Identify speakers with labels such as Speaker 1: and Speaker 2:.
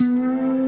Speaker 1: Música